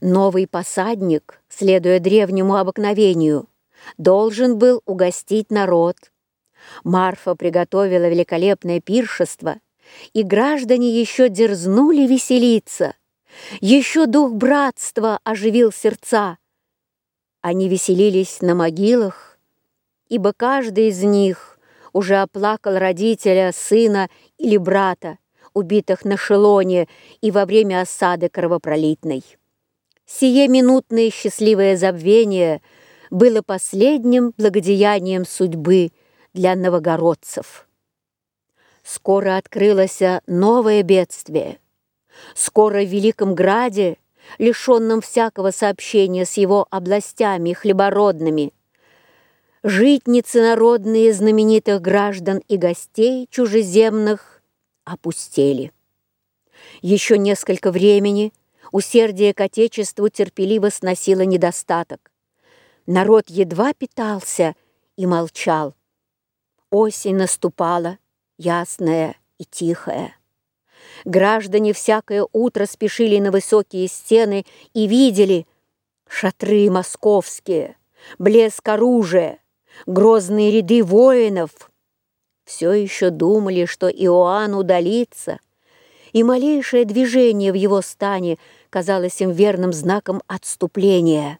Новый посадник, следуя древнему обыкновению, должен был угостить народ. Марфа приготовила великолепное пиршество, и граждане еще дерзнули веселиться. Еще дух братства оживил сердца. Они веселились на могилах, ибо каждый из них уже оплакал родителя, сына или брата, убитых на Шелоне и во время осады кровопролитной. Сие минутное счастливое забвение было последним благодеянием судьбы для новогородцев. Скоро открылось новое бедствие. Скоро в Великом Граде, лишенном всякого сообщения с его областями хлебородными, житницы народные знаменитых граждан и гостей чужеземных опустели. Еще несколько времени – Усердие к Отечеству терпеливо сносило недостаток. Народ едва питался и молчал. Осень наступала, ясная и тихая. Граждане всякое утро спешили на высокие стены и видели шатры московские, блеск оружия, грозные ряды воинов. Все еще думали, что Иоанн удалится, и малейшее движение в его стане казалось им верным знаком отступления.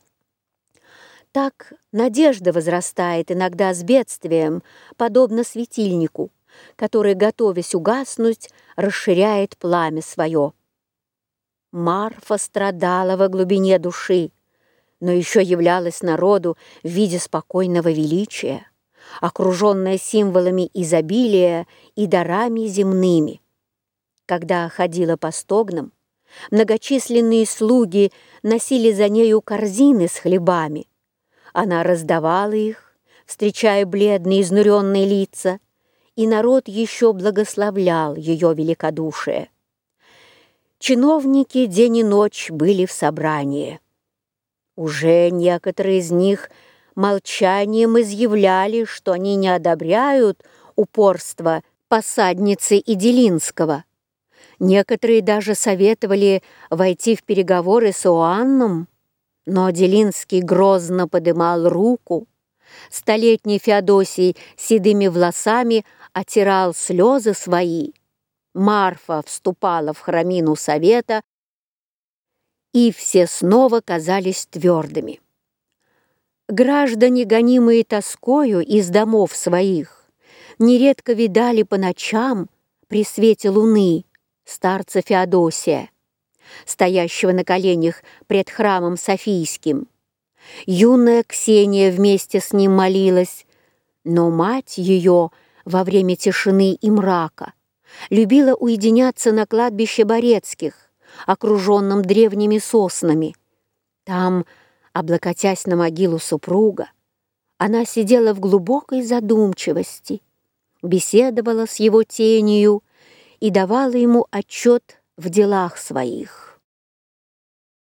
Так надежда возрастает иногда с бедствием, подобно светильнику, который, готовясь угаснуть, расширяет пламя свое. Марфа страдала во глубине души, но еще являлась народу в виде спокойного величия, окруженная символами изобилия и дарами земными. Когда ходила по стогнам, многочисленные слуги носили за нею корзины с хлебами. Она раздавала их, встречая бледные изнуренные лица, и народ еще благословлял ее великодушие. Чиновники день и ночь были в собрании. Уже некоторые из них молчанием изъявляли, что они не одобряют упорство посадницы Иделинского. Некоторые даже советовали войти в переговоры с Оанном, но Делинский грозно подымал руку. Столетний Феодосий седыми волосами отирал слезы свои. Марфа вступала в храмину совета, и все снова казались твердыми. Граждане, гонимые тоскою из домов своих, нередко видали по ночам при свете луны старца Феодосия, стоящего на коленях пред храмом Софийским. Юная Ксения вместе с ним молилась, но мать ее во время тишины и мрака любила уединяться на кладбище Борецких, окруженном древними соснами. Там, облокотясь на могилу супруга, она сидела в глубокой задумчивости, беседовала с его тенью и давала ему отчет в делах своих.